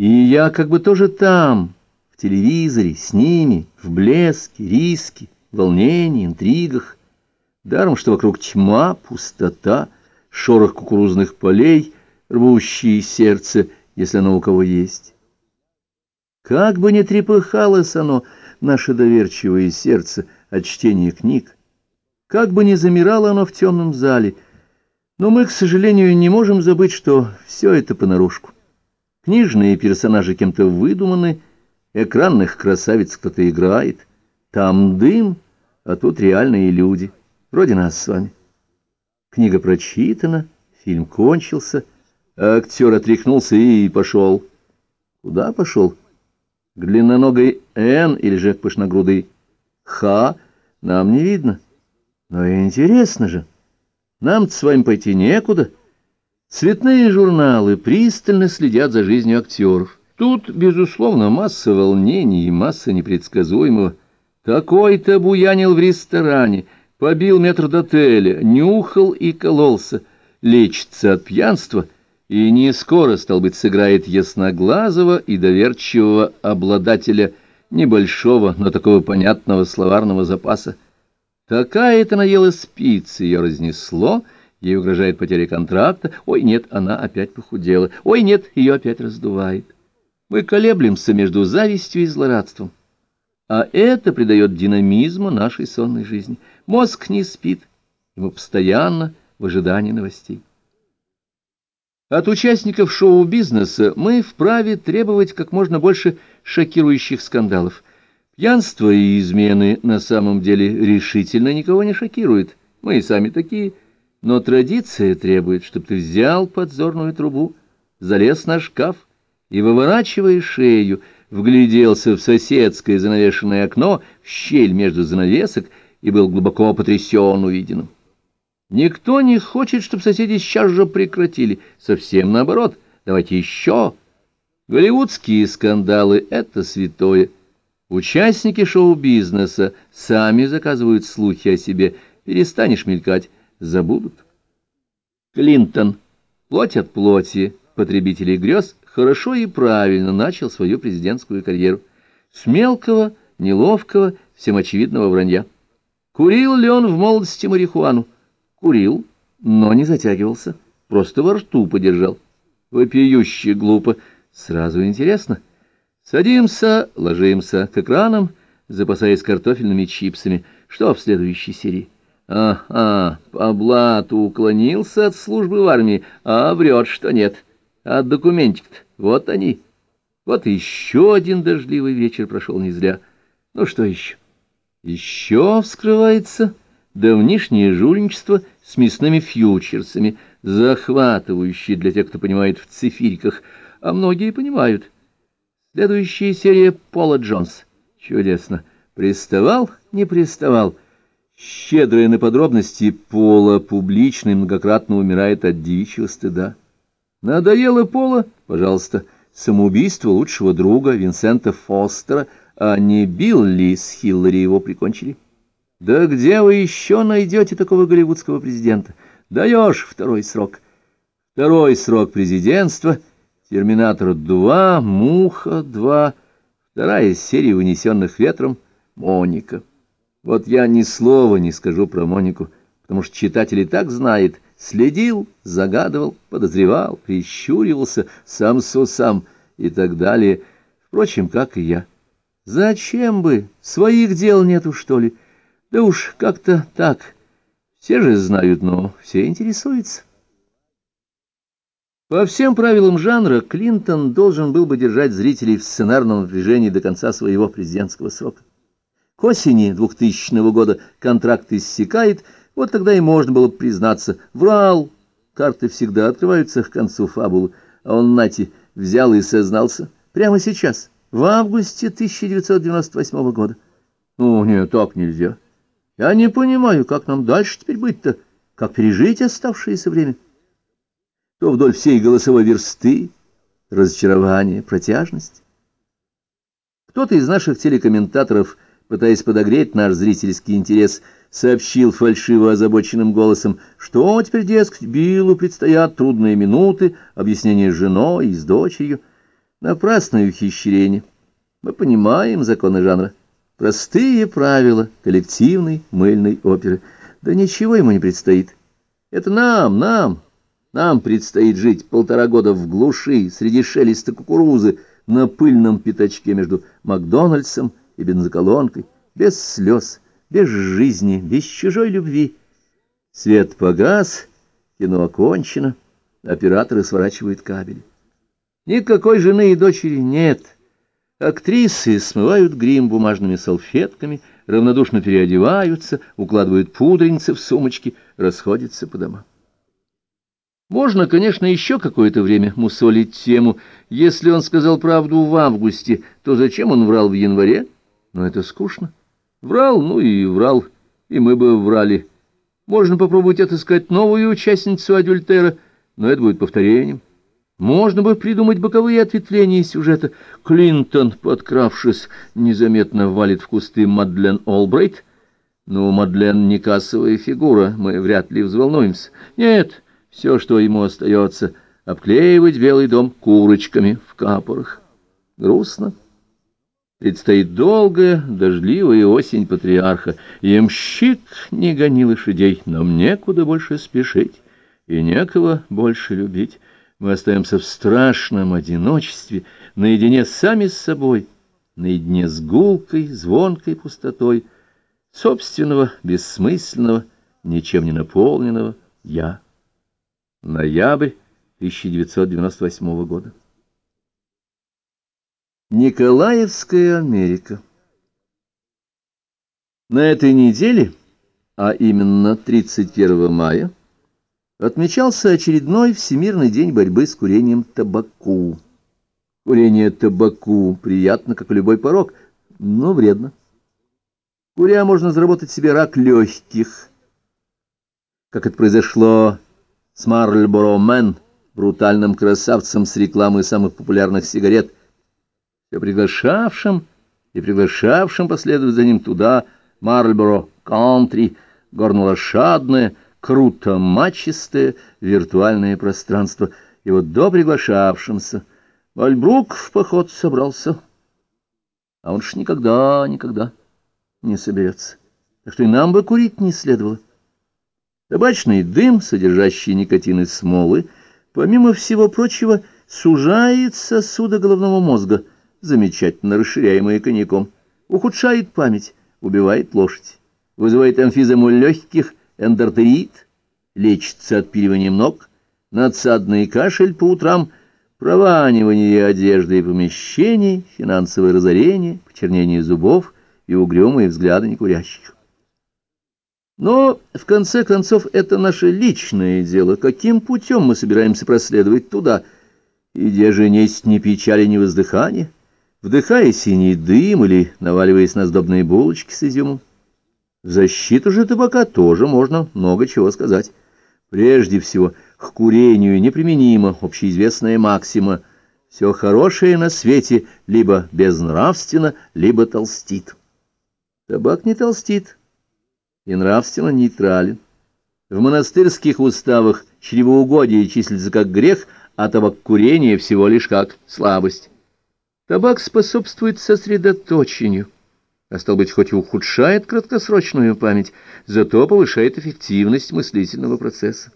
И я как бы тоже там, в телевизоре, с ними, в блеске, риске, волнении, интригах. Даром, что вокруг тьма, пустота, шорох кукурузных полей, рвущие сердце, если оно у кого есть. Как бы ни трепыхалось оно, наше доверчивое сердце, от чтения книг, как бы ни замирало оно в темном зале, но мы, к сожалению, не можем забыть, что все это понарошку. Книжные персонажи кем-то выдуманы, экранных красавиц кто-то играет. Там дым, а тут реальные люди, вроде нас с вами. Книга прочитана, фильм кончился, актер отряхнулся и пошел. Куда пошел? К длинноногой Н или же к пышногрудой Х нам не видно. Но интересно же, нам с вами пойти некуда. Цветные журналы пристально следят за жизнью актеров. Тут, безусловно, масса волнений и масса непредсказуемого. Такой-то буянил в ресторане, побил метрдотеля, нюхал и кололся, лечится от пьянства и не скоро, стал быть, сыграет ясноглазого и доверчивого обладателя небольшого, но такого понятного словарного запаса. Такая-то наела спицы, ее разнесло — Ей угрожает потеря контракта. Ой, нет, она опять похудела. Ой, нет, ее опять раздувает. Мы колеблемся между завистью и злорадством. А это придает динамизму нашей сонной жизни. Мозг не спит, ему постоянно в ожидании новостей. От участников шоу-бизнеса мы вправе требовать как можно больше шокирующих скандалов. Пьянство и измены на самом деле решительно никого не шокируют. Мы и сами такие – но традиция требует, чтобы ты взял подзорную трубу, залез на шкаф и, выворачивая шею, вгляделся в соседское занавешенное окно, в щель между занавесок, и был глубоко потрясен увиденным. Никто не хочет, чтобы соседи сейчас же прекратили. Совсем наоборот. Давайте еще. Голливудские скандалы — это святое. Участники шоу-бизнеса сами заказывают слухи о себе. Перестанешь мелькать забудут. Клинтон, плоть от плоти потребителей грез, хорошо и правильно начал свою президентскую карьеру. С мелкого, неловкого, всем очевидного вранья. Курил ли он в молодости марихуану? Курил, но не затягивался, просто во рту подержал. Вопиюще глупо, сразу интересно. Садимся, ложимся к экранам, запасаясь картофельными чипсами. Что в следующей серии? Ага, по блату уклонился от службы в армии, а врет, что нет. А документик-то, вот они. Вот еще один дождливый вечер прошел не зря. Ну что еще? Еще вскрывается давнишнее жульничество с мясными фьючерсами, захватывающее для тех, кто понимает в цифириках, а многие понимают. Следующая серия Пола Джонс. Чудесно. Приставал, не приставал — Щедрая на подробности, Пола публично и многократно умирает от девичьего стыда. Надоело Пола? Пожалуйста. Самоубийство лучшего друга Винсента Фостера, а не Билли с Хиллари его прикончили. Да где вы еще найдете такого голливудского президента? Даешь второй срок. Второй срок президентства, Терминатор 2, Муха 2, вторая серия унесенных ветром, Моника. Вот я ни слова не скажу про Монику, потому что читатель и так знает, следил, загадывал, подозревал, прищуривался, сам со сам и так далее, впрочем, как и я. Зачем бы? Своих дел нету, что ли? Да уж как-то так. Все же знают, но все интересуются. По всем правилам жанра Клинтон должен был бы держать зрителей в сценарном движении до конца своего президентского срока. К осени 2000 года контракт иссякает, вот тогда и можно было признаться. Врал, карты всегда открываются к концу фабулы, а он, нате, взял и сознался прямо сейчас, в августе 1998 года. Ну, нет, так нельзя. Я не понимаю, как нам дальше теперь быть-то, как пережить оставшееся время. То вдоль всей голосовой версты разочарование, протяжность. Кто-то из наших телекомментаторов – пытаясь подогреть наш зрительский интерес, сообщил фальшиво озабоченным голосом, что теперь, дескать, Биллу предстоят трудные минуты, объяснение с женой и с дочерью. Напрасное ухищрение. Мы понимаем законы жанра. Простые правила коллективной мыльной оперы. Да ничего ему не предстоит. Это нам, нам, нам предстоит жить полтора года в глуши, среди шелеста кукурузы, на пыльном пятачке между Макдональдсом и бензоколонкой, без слез, без жизни, без чужой любви. Свет погас, кино окончено, операторы сворачивают кабели. Никакой жены и дочери нет. Актрисы смывают грим бумажными салфетками, равнодушно переодеваются, укладывают пудреницы в сумочки, расходятся по домам. Можно, конечно, еще какое-то время мусолить тему. Если он сказал правду в августе, то зачем он врал в январе? Но это скучно. Врал, ну и врал, и мы бы врали. Можно попробовать отыскать новую участницу Адюльтера, но это будет повторением. Можно бы придумать боковые ответвления сюжета. Клинтон, подкравшись, незаметно валит в кусты Мадлен Олбрайт. Ну, Мадлен не кассовая фигура, мы вряд ли взволнуемся. Нет, все, что ему остается, обклеивать Белый дом курочками в капорах. Грустно. Предстоит долгая, дождливая осень патриарха. Ямщик не гони лошадей, нам некуда больше спешить и некого больше любить. Мы остаемся в страшном одиночестве, наедине сами с собой, наедине с гулкой, звонкой пустотой собственного, бессмысленного, ничем не наполненного «я». Ноябрь 1998 года. Николаевская Америка На этой неделе, а именно 31 мая, отмечался очередной Всемирный день борьбы с курением табаку. Курение табаку приятно, как любой порог, но вредно. Куря можно заработать себе рак легких, как это произошло с Марльборо Мэн, брутальным красавцем с рекламой самых популярных сигарет, все приглашавшим и приглашавшим последовать за ним туда Марльборо Кантри, горнолошадное, круто мачистое виртуальное пространство, и вот до приглашавшимся Мальбрук в поход собрался, а он ж никогда, никогда не соберется. Так что и нам бы курить не следовало. Табачный дым, содержащий никотин и смолы, помимо всего прочего, сужает сосуды головного мозга, замечательно расширяемые коньяком, ухудшает память, убивает лошадь, вызывает эмфизему легких, эндортерит, лечится отпиливанием ног, надсадный кашель по утрам, прованивание одежды и помещений, финансовое разорение, почернение зубов и угрюмые взгляды некурящих. Но, в конце концов, это наше личное дело. Каким путем мы собираемся проследовать туда? И где же несть ни печали, ни воздыхания? Вдыхая синий дым или наваливаясь на сдобные булочки с изюмом? В защиту же табака тоже можно много чего сказать. Прежде всего, к курению неприменима общеизвестная максима «все хорошее на свете либо безнравственно, либо толстит». Табак не толстит и нравственно нейтрален. В монастырских уставах чревоугодие числится как грех, а табак курения всего лишь как слабость. Табак способствует сосредоточению а стал быть, хоть и ухудшает краткосрочную память, зато повышает эффективность мыслительного процесса.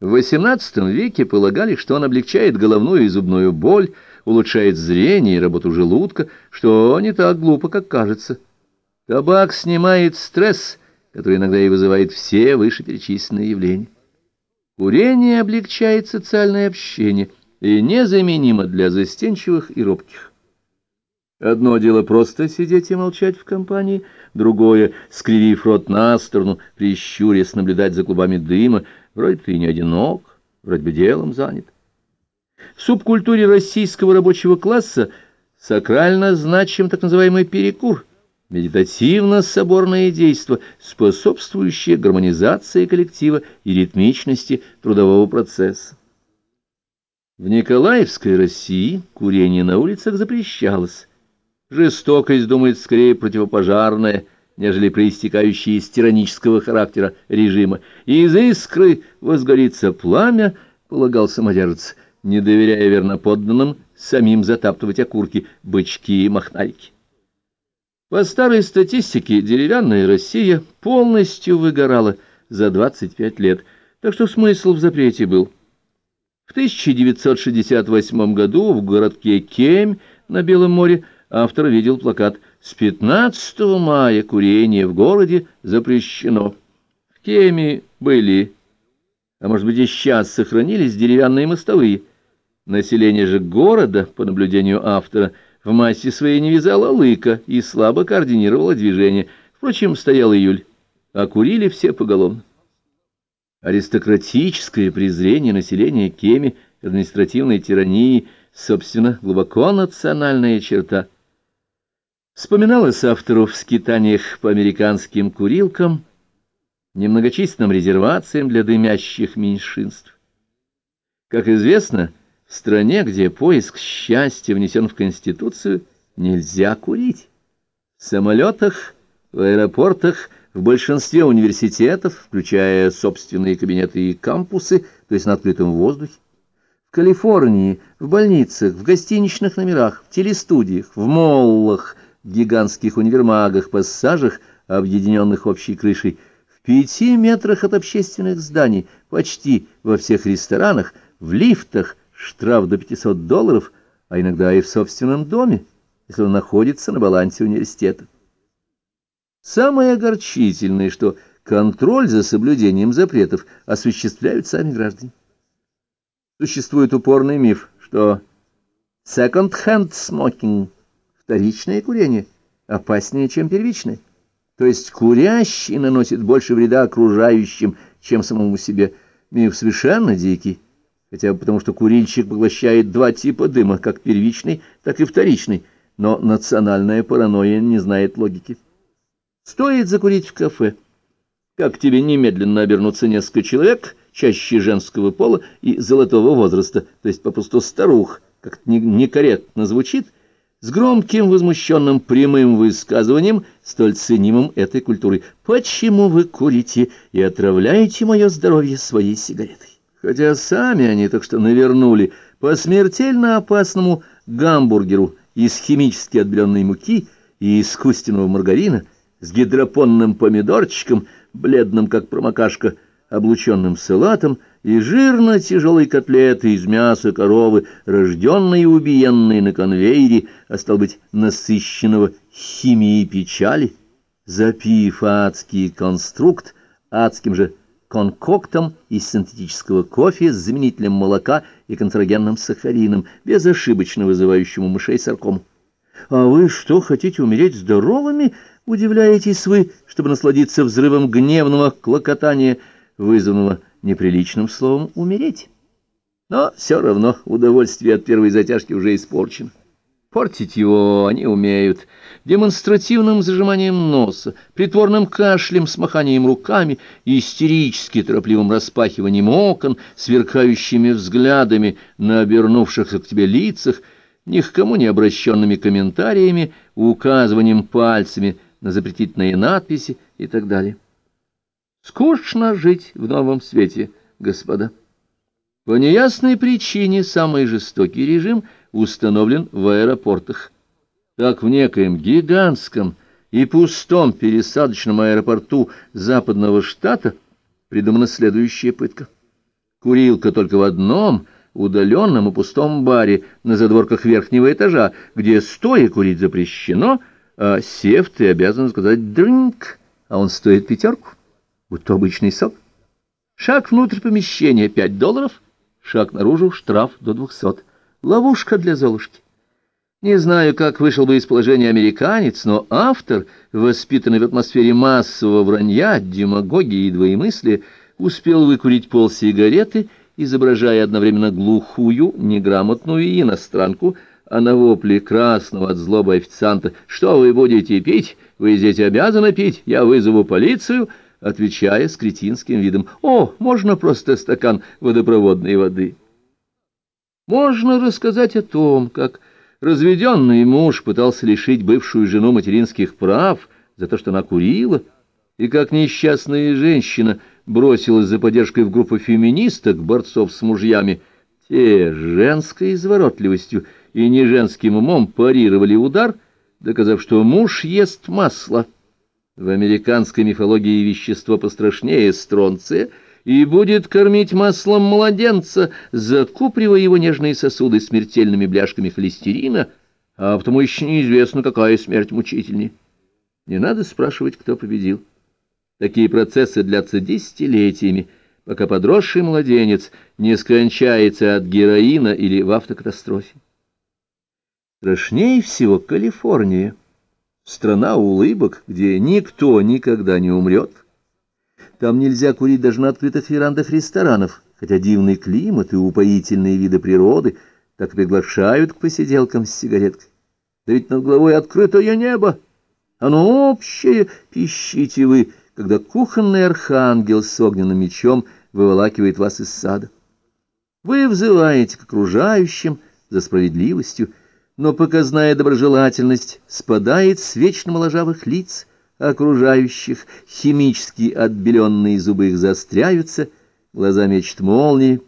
В XVIII веке полагали, что он облегчает головную и зубную боль, улучшает зрение и работу желудка, что не так глупо, как кажется. Табак снимает стресс, который иногда и вызывает все вышеперечисленные явления. Курение облегчает социальное общение и незаменимо для застенчивых и робких. Одно дело просто сидеть и молчать в компании, другое, скривив рот на сторону, прищурясь наблюдать за клубами дыма, вроде ты не одинок, вроде бы делом занят. В субкультуре российского рабочего класса сакрально значим так называемый перекур, медитативно-соборное действо, способствующее гармонизации коллектива и ритмичности трудового процесса. В Николаевской России курение на улицах запрещалось, Жестокость, думает, скорее противопожарная, нежели проистекающая из тиранического характера режима. Из искры возгорится пламя, полагал самодержец, не доверяя верноподданным самим затаптывать окурки, бычки и мохнарики. По старой статистике, деревянная Россия полностью выгорала за 25 лет, так что смысл в запрете был. В 1968 году в городке Кемь на Белом море автор видел плакат «С 15 мая курение в городе запрещено». В Кеме были, а может быть и сейчас сохранились деревянные мостовые. Население же города, по наблюдению автора, в массе своей не вязало лыка и слабо координировало движение. Впрочем, стоял июль, а курили все поголовно. Аристократическое презрение населения Кеми, административной тирании, собственно, глубоко национальная черта. Вспоминалось автору в скитаниях по американским курилкам, немногочисленным резервациям для дымящих меньшинств. Как известно, в стране, где поиск счастья внесен в Конституцию, нельзя курить. В самолетах, в аэропортах, в большинстве университетов, включая собственные кабинеты и кампусы, то есть на открытом воздухе, в Калифорнии, в больницах, в гостиничных номерах, в телестудиях, в моллах, гигантских универмагах, пассажах, объединенных общей крышей, в пяти метрах от общественных зданий, почти во всех ресторанах, в лифтах, штраф до 500 долларов, а иногда и в собственном доме, если он находится на балансе университета. Самое огорчительное, что контроль за соблюдением запретов осуществляют сами граждане. Существует упорный миф, что second-hand smoking, вторичное курение, опаснее, чем первичное. То есть курящий наносит больше вреда окружающим, чем самому себе. Миф совершенно дикий, хотя бы потому, что курильщик поглощает два типа дыма, как первичный, так и вторичный, но национальная паранойя не знает логики. Стоит закурить в кафе, как тебе немедленно обернутся несколько человек, чаще женского пола и золотого возраста, то есть попросту старух, как некорректно звучит, с громким возмущенным прямым высказыванием, столь ценимым этой культурой. «Почему вы курите и отравляете мое здоровье своей сигаретой?» Хотя сами они так что навернули по смертельно опасному гамбургеру из химически отбеленной муки и искусственного маргарина, с гидропонным помидорчиком, бледным как промокашка, облученным салатом и жирно-тяжелой котлетой из мяса коровы, рожденной и убиенной на конвейере, а стал быть, насыщенного химией печали, запив адский конструкт адским же конкоктом из синтетического кофе с заменителем молока и канцерогенным сахарином, безошибочно вызывающим у мышей саркому. «А вы что, хотите умереть здоровыми?» Удивляетесь вы, чтобы насладиться взрывом гневного клокотания, вызванного неприличным словом «умереть». Но все равно удовольствие от первой затяжки уже испорчено. Портить его они умеют демонстративным зажиманием носа, притворным кашлем, смаханием руками, истерически торопливым распахиванием окон, сверкающими взглядами на обернувшихся к тебе лицах, ни к кому не обращенными комментариями, указыванием пальцами на запретительные надписи и так далее. Скучно жить в новом свете, господа. По неясной причине самый жестокий режим установлен в аэропортах. Так в некоем гигантском и пустом пересадочном аэропорту западного штата придумана следующая пытка. Курилка только в одном удаленном и пустом баре на задворках верхнего этажа, где стоя курить запрещено — а сев ты обязан сказать «дрынк», а он стоит пятерку, будто обычный сок. Шаг внутрь помещения — пять долларов, шаг наружу — штраф до двухсот. Ловушка для Золушки. Не знаю, как вышел бы из положения американец, но автор, воспитанный в атмосфере массового вранья, демагогии и двоемыслия, успел выкурить пол сигареты, изображая одновременно глухую, неграмотную иностранку — а на вопли красного от злобы официанта «Что вы будете пить? Вы здесь обязаны пить, я вызову полицию», отвечая с кретинским видом «О, можно просто стакан водопроводной воды». Можно рассказать о том, как разведенный муж пытался лишить бывшую жену материнских прав за то, что она курила, и как несчастная женщина бросилась за поддержкой в группу феминисток, борцов с мужьями, те женской изворотливостью и не женским умом парировали удар, доказав, что муж ест масло. В американской мифологии вещество пострашнее стронция и будет кормить маслом младенца, закупривая его нежные сосуды смертельными бляшками холестерина, а потому еще неизвестно, какая смерть мучительнее. Не надо спрашивать, кто победил. Такие процессы длятся десятилетиями, пока подросший младенец не скончается от героина или в автокатастрофе. Страшнее всего Калифорния, страна улыбок, где никто никогда не умрет. Там нельзя курить даже на открытых верандах ресторанов, хотя дивный климат и упоительные виды природы так приглашают к посиделкам с сигареткой. Да ведь над головой открытое небо, оно общее, пищите вы, когда кухонный архангел с огненным мечом выволакивает вас из сада. Вы взываете к окружающим за справедливостью, но показная доброжелательность спадает с вечно моложавых лиц окружающих, химически отбеленные зубы их заостряются, глаза мечт молнии,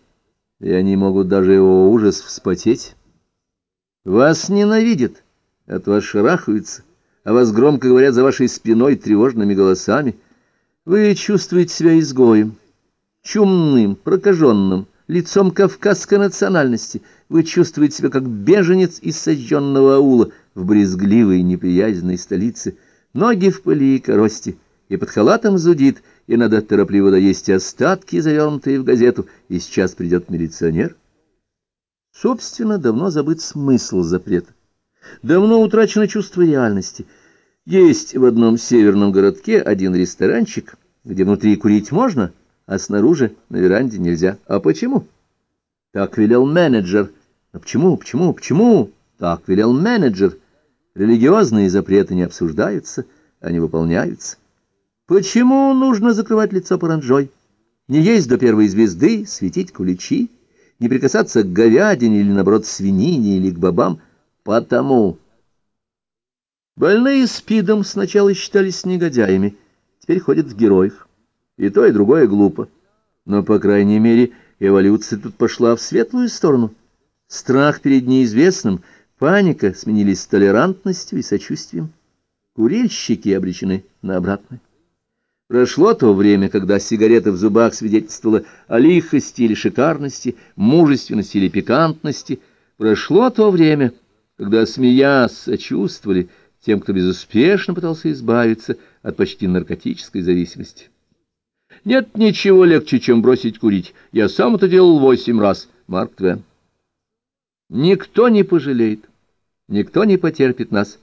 и они могут даже его ужас вспотеть. Вас ненавидят, от вас шарахаются, а вас громко говорят за вашей спиной тревожными голосами. Вы чувствуете себя изгоем, чумным, прокаженным, лицом кавказской национальности. Вы чувствуете себя как беженец из сожженного аула в брезгливой неприязненной столице. Ноги в пыли и корости, и под халатом зудит, и надо торопливо доесть остатки, завернутые в газету, и сейчас придет милиционер. Собственно, давно забыт смысл запрета. Давно утрачено чувство реальности. Есть в одном северном городке один ресторанчик, где внутри курить можно, — а снаружи на веранде нельзя. А почему? Так велел менеджер. А почему, почему, почему? Так велел менеджер. Религиозные запреты не обсуждаются, они выполняются. Почему нужно закрывать лицо паранджой? Не есть до первой звезды, светить куличи, не прикасаться к говядине или, наоборот, свинине или к бобам? Потому. Больные спидом сначала считались негодяями, теперь ходят в героях. И то, и другое глупо. Но, по крайней мере, эволюция тут пошла в светлую сторону. Страх перед неизвестным, паника сменились толерантностью и сочувствием. Курильщики обречены на обратное. Прошло то время, когда сигарета в зубах свидетельствовала о лихости или шикарности, мужественности или пикантности. Прошло то время, когда, смеясь, сочувствовали тем, кто безуспешно пытался избавиться от почти наркотической зависимости. Нет ничего легче, чем бросить курить. Я сам это делал восемь раз. Марк Твен. Никто не пожалеет, никто не потерпит нас,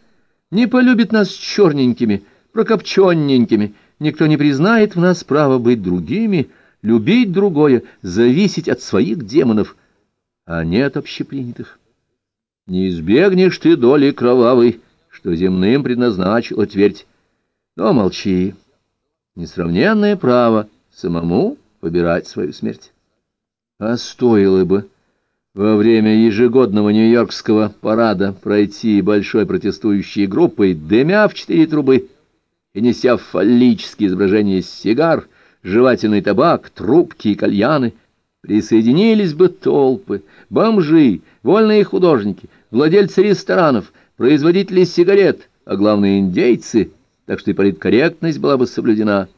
не полюбит нас черненькими, прокопченненькими, никто не признает в нас право быть другими, любить другое, зависеть от своих демонов, а не от общепринятых. Не избегнешь ты доли кровавой, что земным предназначила твердь. Но молчи. Несравненное право самому выбирать свою смерть. А стоило бы во время ежегодного нью-йоркского парада пройти большой протестующей группой, дымя в четыре трубы и неся фаллические изображения сигар, жевательный табак, трубки и кальяны, присоединились бы толпы, бомжи, вольные художники, владельцы ресторанов, производители сигарет, а главные индейцы, так что и политкорректность была бы соблюдена.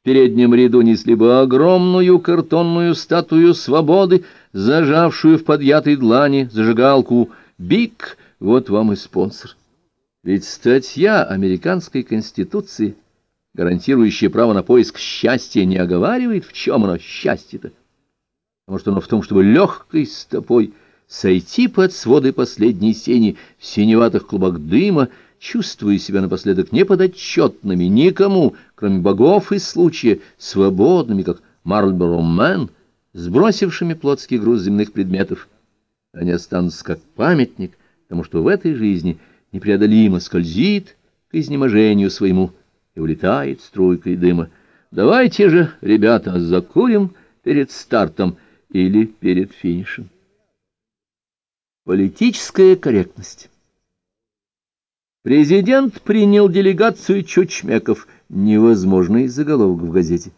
В переднем ряду несли бы огромную картонную статую свободы, зажавшую в подъятой длани зажигалку «Бик», вот вам и спонсор. Ведь статья американской конституции, гарантирующая право на поиск счастья, не оговаривает, в чем оно счастье-то. Может, оно в том, чтобы легкой стопой сойти под своды последней сени в синеватых клубах дыма, чувствуя себя напоследок неподотчетными никому, кроме богов и случая, свободными, как Марлборо Мэн, сбросившими плотский груз земных предметов. Они останутся как памятник тому, что в этой жизни непреодолимо скользит к изнеможению своему и улетает струйкой дыма. Давайте же, ребята, закурим перед стартом или перед финишем. Политическая корректность Президент принял делегацию чучмеков, невозможный заголовок в газете.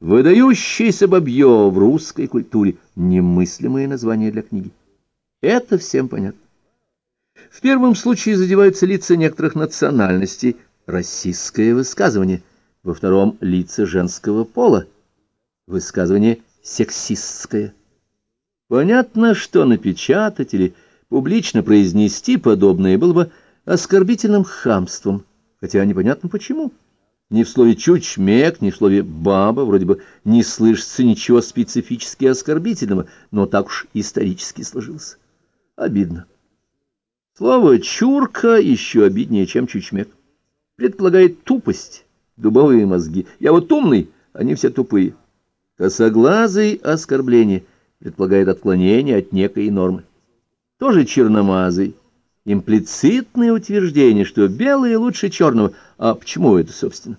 Выдающийся бабье в русской культуре, немыслимое название для книги. Это всем понятно. В первом случае задеваются лица некоторых национальностей, российское высказывание, во втором — лица женского пола, высказывание сексистское. Понятно, что напечатать или публично произнести подобное было бы оскорбительным хамством, хотя непонятно почему. Ни в слове «чучмек», ни в слове «баба» вроде бы не слышится ничего специфически оскорбительного, но так уж исторически сложилось. Обидно. Слово «чурка» еще обиднее, чем «чучмек». Предполагает тупость, дубовые мозги. Я вот умный, они все тупые. Косоглазый оскорбление предполагает отклонение от некой нормы. Тоже черномазый имплицитное утверждение, что белое лучше черного. А почему это, собственно?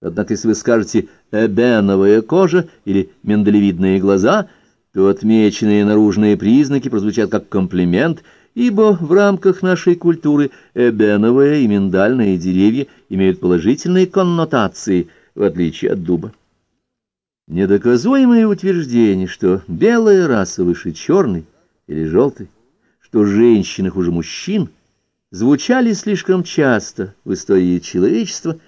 Однако, если вы скажете «эбеновая кожа» или «миндалевидные глаза», то отмеченные наружные признаки прозвучат как комплимент, ибо в рамках нашей культуры эбеновые и миндальные деревья имеют положительные коннотации, в отличие от дуба. Недоказуемое утверждение, что белая раса выше черной или желтой, что женщины хуже мужчин, звучали слишком часто в истории человечества,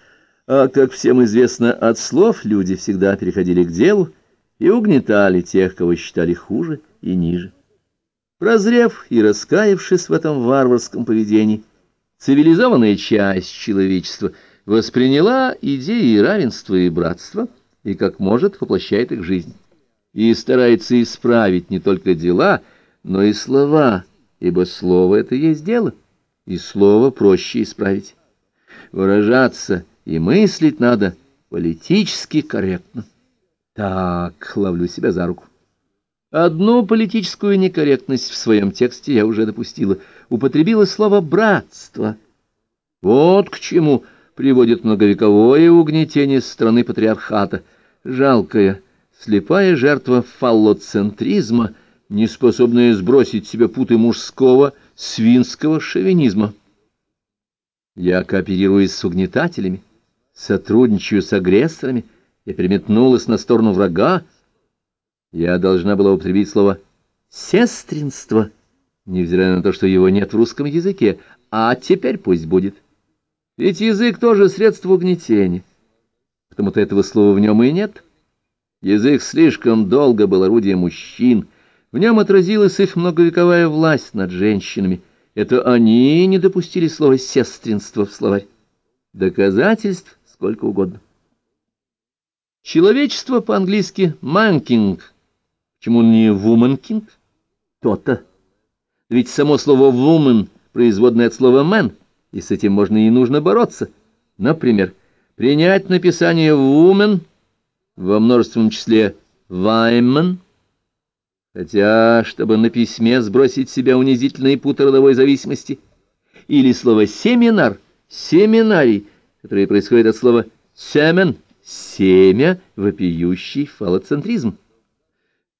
а, как всем известно, от слов люди всегда переходили к делу и угнетали тех, кого считали хуже и ниже. Прозрев и раскаявшись в этом варварском поведении, цивилизованная часть человечества восприняла идеи равенства и братства и, как может, воплощает их жизнь. И старается исправить не только дела, но и слова, ибо слово — это есть дело, и слово проще исправить. Выражаться и мыслить надо политически корректно. Так, ловлю себя за руку. Одну политическую некорректность в своем тексте я уже допустила. Употребила слово «братство». Вот к чему приводит многовековое угнетение страны патриархата. Жалкая, слепая жертва фаллоцентризма — не способная сбросить себе путы мужского свинского шовинизма. Я кооперируюсь с угнетателями, сотрудничаю с агрессорами, я переметнулась на сторону врага. Я должна была употребить слово «сестринство», невзирая на то, что его нет в русском языке, а теперь пусть будет. Ведь язык тоже средство угнетения, потому-то этого слова в нем и нет. Язык слишком долго был орудием мужчин — в нем отразилась их многовековая власть над женщинами. Это они не допустили слова «сестринство» в словарь. Доказательств сколько угодно. Человечество по-английски «манкинг». Почему не «вуменкинг»? То-то. Ведь само слово «вумен» производное от слова «мен», и с этим можно и нужно бороться. Например, принять написание «вумен» во множественном числе «ваймен» Хотя, чтобы на письме сбросить себя унизительные путы родовой зависимости, или слово «семинар», «семинарий», которое происходит от слова «семен», «семя», вопиющий фалоцентризм.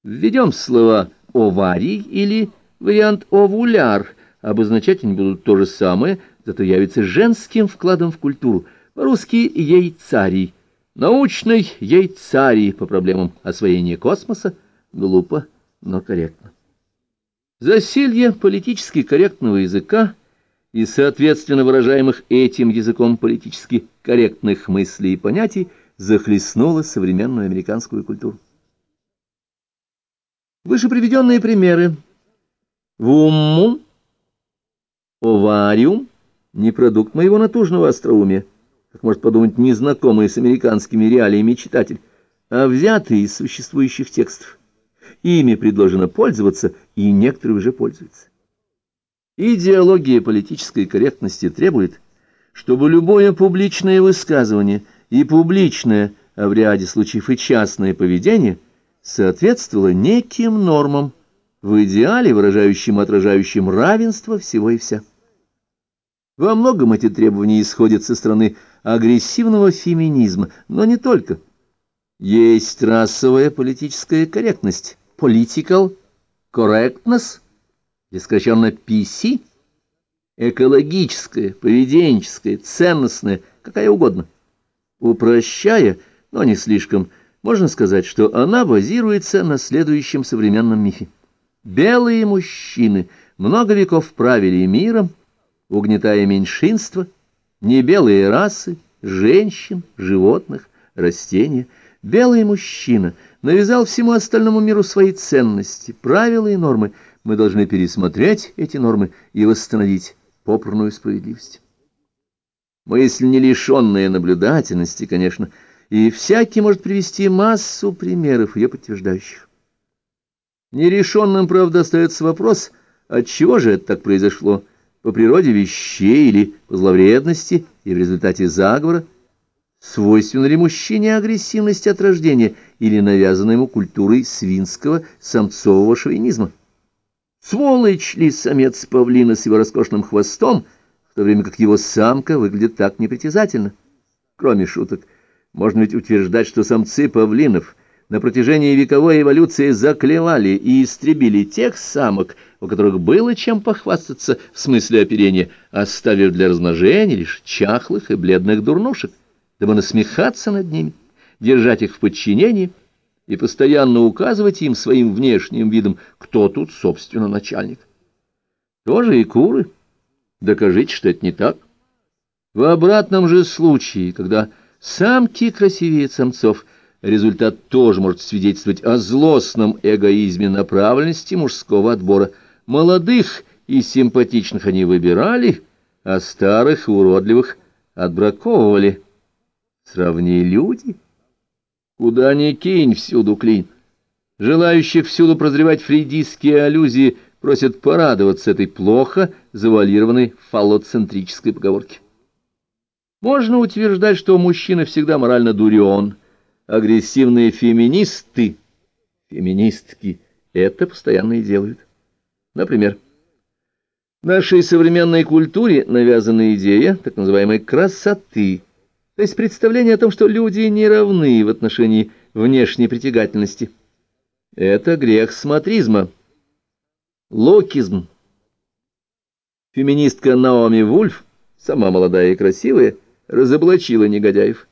Введем слова «оварий» или вариант «овуляр», обозначать они будут то же самое, зато явится женским вкладом в культуру, по-русски «яйцарий», научный яйцарий по проблемам освоения космоса, глупо но корректно. Засилье политически корректного языка и, соответственно, выражаемых этим языком политически корректных мыслей и понятий захлестнуло современную американскую культуру. Выше приведенные примеры. Вуммун, овариум — не продукт моего натужного остроумия, как может подумать незнакомый с американскими реалиями читатель, а взятый из существующих текстов. Ими предложено пользоваться, и некоторые уже пользуются. Идеология политической корректности требует, чтобы любое публичное высказывание и публичное, а в ряде случаев и частное поведение соответствовало неким нормам, в идеале выражающим отражающим равенство всего и вся. Во многом эти требования исходят со стороны агрессивного феминизма, но не только. Есть расовая политическая корректность, political correctness, сокращенно PC, экологическая, поведенческая, ценностная, какая угодно. Упрощая, но не слишком, можно сказать, что она базируется на следующем современном мифе. Белые мужчины много веков правили миром, угнетая меньшинства, не белые расы, женщин, животных, растения. Белый мужчина навязал всему остальному миру свои ценности, правила и нормы. Мы должны пересмотреть эти нормы и восстановить попрную справедливость. Мысль не лишенная наблюдательности, конечно, и всякий может привести массу примеров ее подтверждающих. Нерешенным, правда, остается вопрос, от чего же это так произошло, по природе вещей или по зловредности и в результате заговора, свойственна ли мужчине агрессивность от рождения или навязана ему культурой свинского самцового шовинизма. Сволочь ли самец павлина с его роскошным хвостом, в то время как его самка выглядит так непритязательно? Кроме шуток, можно ведь утверждать, что самцы павлинов на протяжении вековой эволюции заклевали и истребили тех самок, у которых было чем похвастаться в смысле оперения, оставив для размножения лишь чахлых и бледных дурнушек, дабы насмехаться над ними, держать их в подчинении и постоянно указывать им своим внешним видом, кто тут, собственно, начальник. Тоже и куры. Докажите, что это не так. В обратном же случае, когда самки красивее самцов, результат тоже может свидетельствовать о злостном эгоизме направленности мужского отбора. Молодых и симпатичных они выбирали, а старых и уродливых отбраковывали. Сравни люди. Куда ни кинь, всюду клин. Желающих всюду прозревать фрейдистские аллюзии просят порадоваться этой плохо завуалированной фаллоцентрической поговорке. Можно утверждать, что мужчина всегда морально дурен. Агрессивные феминисты, феминистки, это постоянно и делают. Например, в нашей современной культуре навязана идея так называемой красоты – то есть представление о том, что люди не равны в отношении внешней притягательности. Это грех смотризма. Локизм. Феминистка Наоми Вульф, сама молодая и красивая, разоблачила негодяев.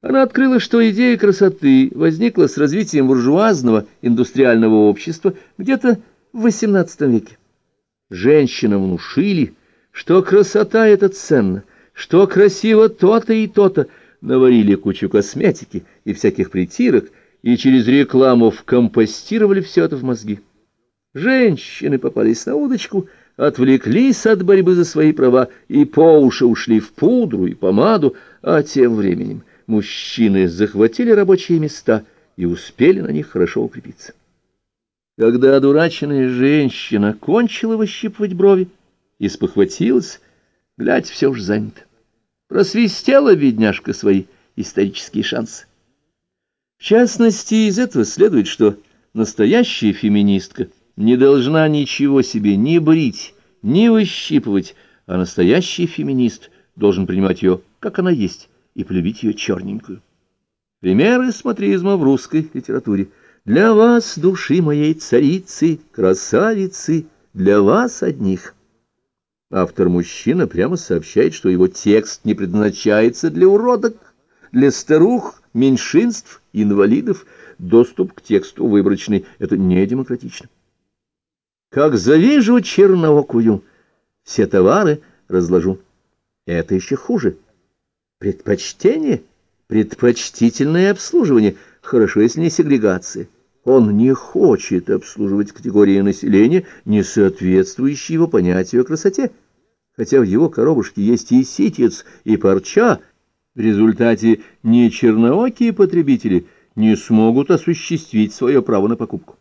Она открыла, что идея красоты возникла с развитием буржуазного индустриального общества где-то в XVIII веке. Женщинам внушили, что красота — это ценно — что красиво то-то и то-то, наварили кучу косметики и всяких притирок, и через рекламу вкомпостировали все это в мозги. Женщины попались на удочку, отвлеклись от борьбы за свои права и по уши ушли в пудру и помаду, а тем временем мужчины захватили рабочие места и успели на них хорошо укрепиться. Когда одураченная женщина кончила выщипывать брови и спохватилась, глядь, все уж занято. Просвистела бедняжка свои исторические шансы. В частности, из этого следует, что настоящая феминистка не должна ничего себе ни брить, ни выщипывать, а настоящий феминист должен принимать ее, как она есть, и полюбить ее черненькую. Примеры смотризма в русской литературе. Для вас, души моей царицы, красавицы, для вас одних. Автор-мужчина прямо сообщает, что его текст не предназначается для уродок, для старух, меньшинств, инвалидов. Доступ к тексту выборочный — это не демократично. Как завижу черноокую, все товары разложу. Это еще хуже. Предпочтение, предпочтительное обслуживание, хорошо, если не сегрегация. Он не хочет обслуживать категории населения, не соответствующие его понятию о красоте. Хотя в его коробушке есть и ситец, и парча, в результате ни черноокие потребители не смогут осуществить свое право на покупку.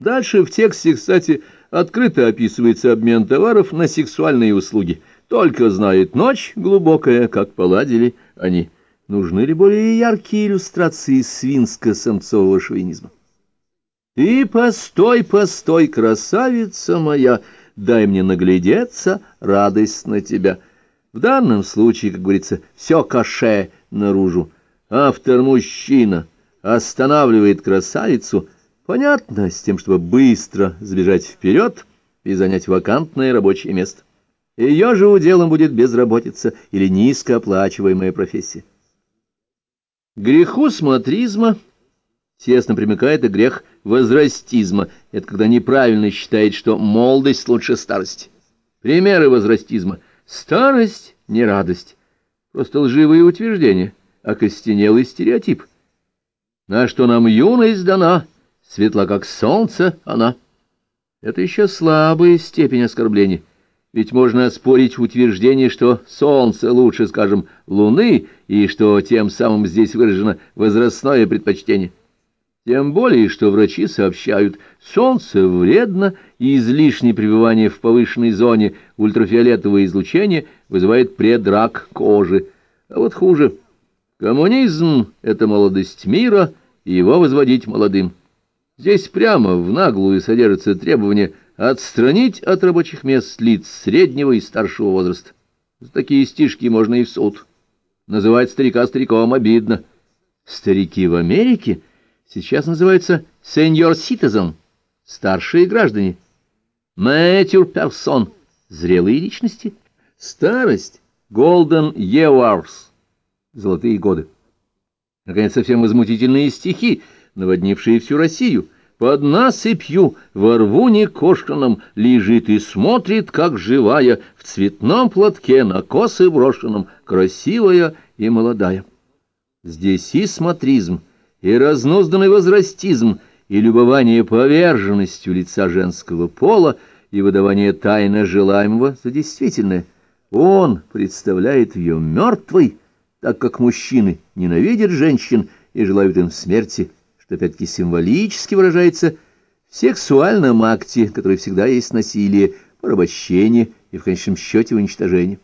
Дальше в тексте, кстати, открыто описывается обмен товаров на сексуальные услуги. Только знает ночь глубокая, как поладили они. Нужны ли более яркие иллюстрации свинско-самцового шовинизма? И постой, постой, красавица моя, дай мне наглядеться, радость на тебя. В данном случае, как говорится, все каше наружу. Автор-мужчина останавливает красавицу, понятно, с тем, чтобы быстро сбежать вперед и занять вакантное рабочее место. Ее же уделом будет безработица или низкооплачиваемая профессия. Греху смотризма Тесно примыкает и грех возрастизма. Это когда неправильно считает, что молодость лучше старости. Примеры возрастизма. Старость — не радость. Просто лживые утверждения, окостенелый стереотип. На что нам юность дана, светла как солнце она. Это еще слабая степень оскорбления. Ведь можно оспорить утверждение, что солнце лучше, скажем, луны, и что тем самым здесь выражено возрастное предпочтение. Тем более, что врачи сообщают, солнце вредно, и излишнее пребывание в повышенной зоне ультрафиолетового излучения вызывает предрак кожи. А вот хуже. Коммунизм — это молодость мира, и его возводить молодым. Здесь прямо в наглую содержится требование отстранить от рабочих мест лиц среднего и старшего возраста. За такие стишки можно и в суд. Называть старика стариком обидно. Старики в Америке — сейчас называются senior citizen, старшие граждане, mature person, зрелые личности, старость, golden years, золотые годы. Наконец, совсем возмутительные стихи, наводнившие всю Россию. Под насыпью во рвуне кошканом лежит и смотрит, как живая, в цветном платке на косы брошенном, красивая и молодая. Здесь и смотризм, и разнузданный возрастизм, и любование поверженностью лица женского пола, и выдавание тайно желаемого за действительное. Он представляет ее мертвой, так как мужчины ненавидят женщин и желают им смерти, опять-таки символически выражается в сексуальном акте, который всегда есть насилие, порабощение и в конечном счете уничтожение.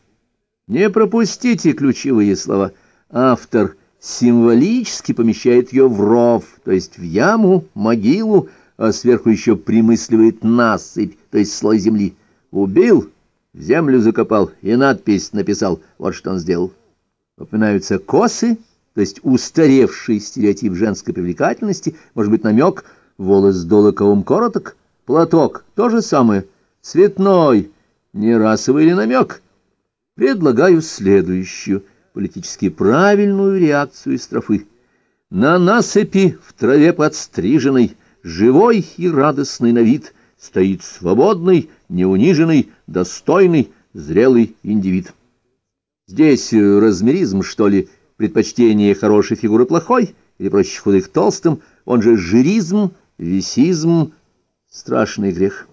Не пропустите ключевые слова. Автор – символически помещает ее в ров, то есть в яму, могилу, а сверху еще примысливает насыпь, то есть слой земли. Убил, в землю закопал и надпись написал. Вот что он сделал. Упоминаются косы, то есть устаревший стереотип женской привлекательности, может быть, намек, волос долоковым короток, платок, то же самое, цветной, не расовый или намек. Предлагаю следующую — политически правильную реакцию строфы. На насыпи в траве подстриженной, живой и радостный на вид, стоит свободный, неуниженный, достойный, зрелый индивид. Здесь размеризм, что ли, предпочтение хорошей фигуры плохой, или, проще худых толстым, он же жиризм, весизм, страшный грех.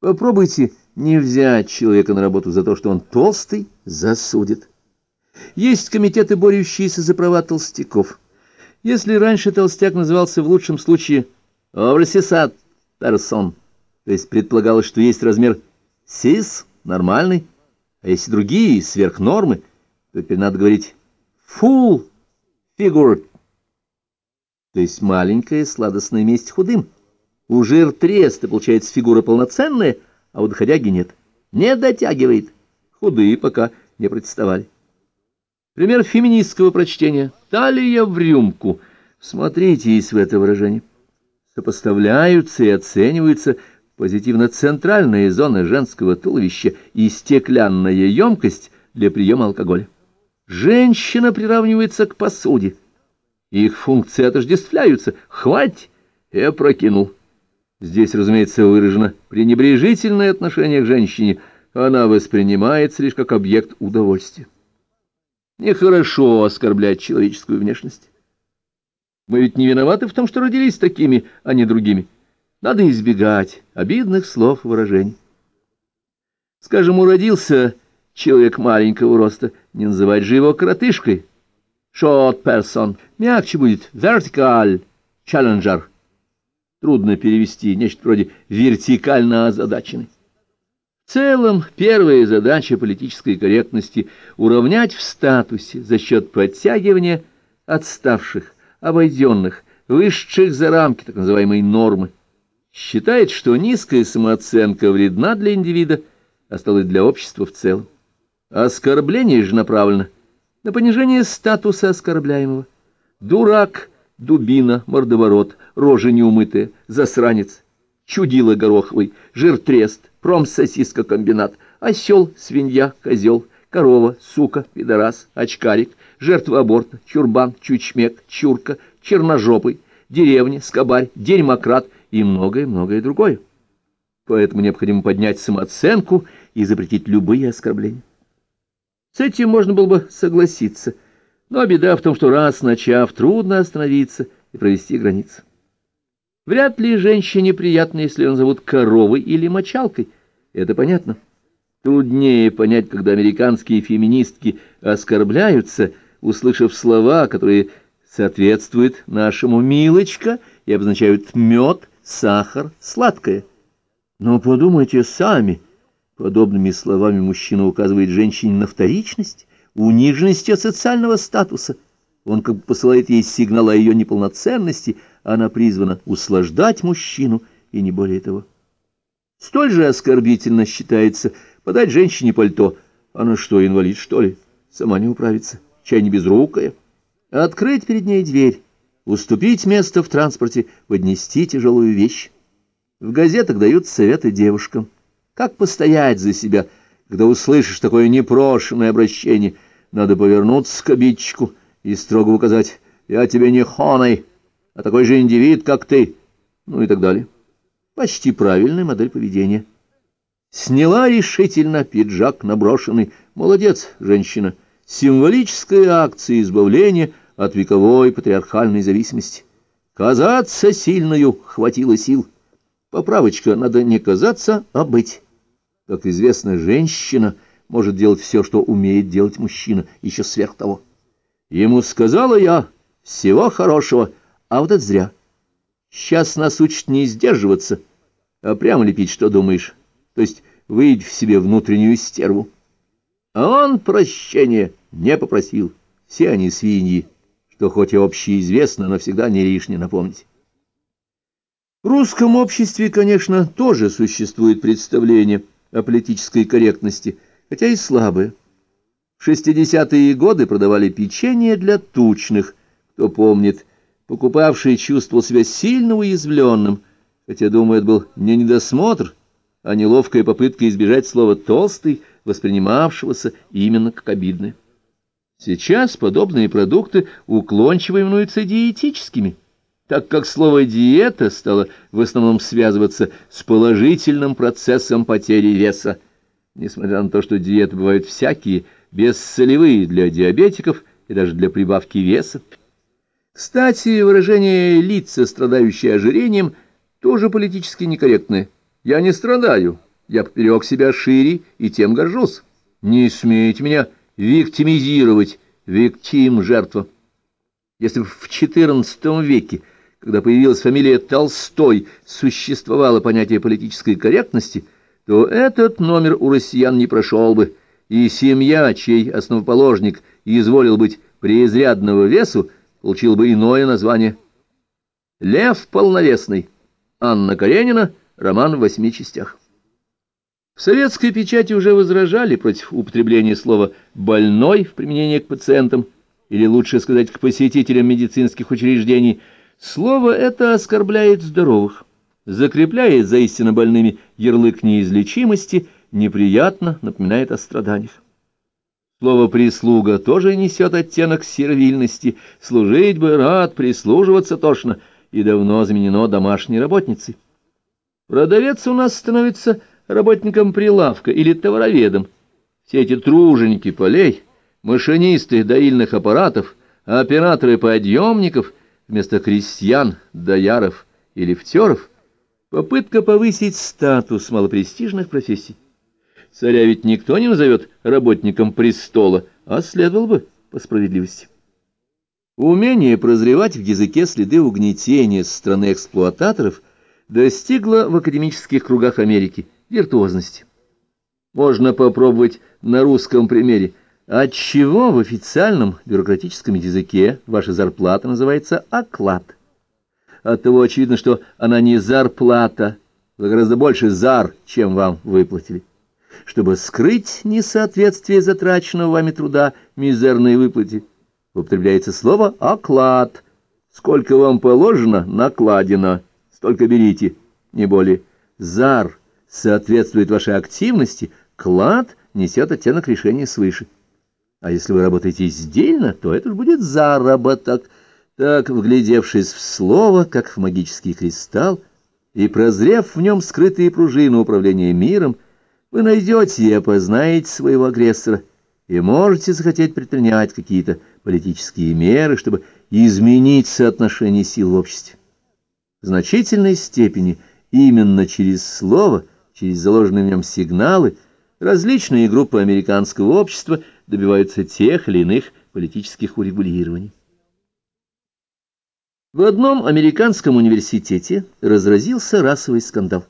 Попробуйте не взять человека на работу за то, что он толстый, засудит. Есть комитеты, борющиеся за права толстяков. Если раньше толстяк назывался в лучшем случае «оверсисат персон», то есть предполагалось, что есть размер «сис» — нормальный, а если другие, сверх нормы, то теперь надо говорить «full figure», то есть маленькая сладостная месть худым. У жир треста получается фигура полноценная, а у доходяги нет. Не дотягивает. Худые пока не протестовали. Пример феминистского прочтения. Талия в рюмку. Смотритесь в это выражение. Сопоставляются и оцениваются позитивно-центральные зоны женского туловища и стеклянная емкость для приема алкоголя. Женщина приравнивается к посуде. Их функции отождествляются. Хвать! Я прокинул. Здесь, разумеется, выражено пренебрежительное отношение к женщине. Она воспринимается лишь как объект удовольствия. Нехорошо оскорблять человеческую внешность. Мы ведь не виноваты в том, что родились такими, а не другими. Надо избегать обидных слов и выражений. Скажем, уродился человек маленького роста, не называть же его коротышкой. Short person. Мягче будет. Vertical. Challenger. Трудно перевести нечто вроде вертикально озадаченный. В целом, первая задача политической корректности — уравнять в статусе за счет подтягивания отставших, обойденных, высших за рамки так называемой нормы. Считает, что низкая самооценка вредна для индивида, а стало для общества в целом. Оскорбление же направлено на понижение статуса оскорбляемого. Дурак, дубина, мордоворот, рожа неумытая, засранец, чудило гороховый, жиртрест, промсосискокомбинат, осел, свинья, козел, корова, сука, пидорас, очкарик, жертва аборта, чурбан, чучмек, чурка, черножопый, деревня, скобарь, дерьмократ и многое-многое другое. Поэтому необходимо поднять самооценку и запретить любые оскорбления. С этим можно было бы согласиться, но беда в том, что раз начав, трудно остановиться и провести границы. Вряд ли женщине приятно, если ее назовут коровой или мочалкой. Это понятно. Труднее понять, когда американские феминистки оскорбляются, услышав слова, которые соответствуют нашему «милочка» и обозначают мед, сахар, сладкое. Но подумайте сами. Подобными словами мужчина указывает женщине на вторичность, униженность ее социального статуса. Он как бы посылает ей сигнал о ее неполноценности, она призвана услаждать мужчину, и не более того. Столь же оскорбительно считается подать женщине пальто. Она что, инвалид, что ли? Сама не управится. Чай не безрукая. Открыть перед ней дверь, уступить место в транспорте, поднести тяжелую вещь. В газетах дают советы девушкам. Как постоять за себя, когда услышишь такое непрошенное обращение? Надо повернуться к обидчику и строго указать «Я тебе не хоной, а такой же индивид, как ты», ну и так далее. Почти правильная модель поведения. Сняла решительно пиджак наброшенный. Молодец, женщина. Символическая акция избавления от вековой патриархальной зависимости. Казаться сильною хватило сил. Поправочка, надо не казаться, а быть. Как известно, женщина может делать все, что умеет делать мужчина, еще сверх того. Ему сказала я, всего хорошего, а вот это зря. Сейчас нас учат не сдерживаться, а прямо лепить, что думаешь, то есть выйдь в себе внутреннюю стерву. А он прощения не попросил, все они свиньи, что хоть и общеизвестно, но всегда не лишне напомнить. В русском обществе, конечно, тоже существует представление о политической корректности, хотя и слабое. В 60-е годы продавали печенье для тучных, кто помнит, покупавший чувствовал себя сильно уязвленным, хотя, думаю, это был не недосмотр, а неловкая попытка избежать слова «толстый», воспринимавшегося именно как обидное. Сейчас подобные продукты уклончиво именуются диетическими – так как слово «диета» стало в основном связываться с положительным процессом потери веса, несмотря на то, что диеты бывают всякие, бессолевые для диабетиков и даже для прибавки веса. Кстати, выражение «лица, страдающие ожирением» тоже политически некорректное. Я не страдаю, я поперек себя шире и тем горжусь. Не смейте меня виктимизировать, виктим – жертва. Если в XIV веке когда появилась фамилия Толстой, существовало понятие политической корректности, то этот номер у россиян не прошел бы, и семья, чей основоположник изволил быть преизрядного весу, получил бы иное название. «Лев полновесный», Анна Каренина, роман в восьми частях. В советской печати уже возражали против употребления слова «больной» в применении к пациентам, или лучше сказать, к посетителям медицинских учреждений – Слово это оскорбляет здоровых, закрепляет за истинно больными ярлык неизлечимости, неприятно напоминает о страданиях. Слово «прислуга» тоже несет оттенок сервильности, служить бы рад, прислуживаться тошно, и давно заменено домашней работницей. Продавец у нас становится работником прилавка или товароведом. Все эти труженики полей, машинисты доильных аппаратов, операторы подъемников — вместо крестьян, дояров и лифтеров попытка повысить статус малопрестижных профессий. Царя ведь никто не назовет работником престола, а следовал бы по справедливости. Умение прозревать в языке следы угнетения со стороны эксплуататоров достигло в академических кругах Америки виртуозности. Можно попробовать на русском примере – Отчего в официальном бюрократическом языке ваша зарплата называется оклад? От того очевидно, что она не зарплата, а гораздо больше зар, чем вам выплатили. Чтобы скрыть несоответствие затраченного вами труда мизерной выплате, употребляется слово «оклад». Сколько вам положено, накладено, столько берите, не более. Зар соответствует вашей активности, клад несет оттенок решения свыше. А если вы работаете издельно, то это же будет заработок. Так, вглядевшись в слово, как в магический кристалл, и прозрев в нем скрытые пружины управления миром, вы найдете и опознаете своего агрессора, и можете захотеть предпринять какие-то политические меры, чтобы изменить соотношение сил в обществе. В значительной степени именно через слово, через заложенные в нем сигналы, различные группы американского общества добиваются тех или иных политических урегулирований. В одном американском университете разразился расовый скандал.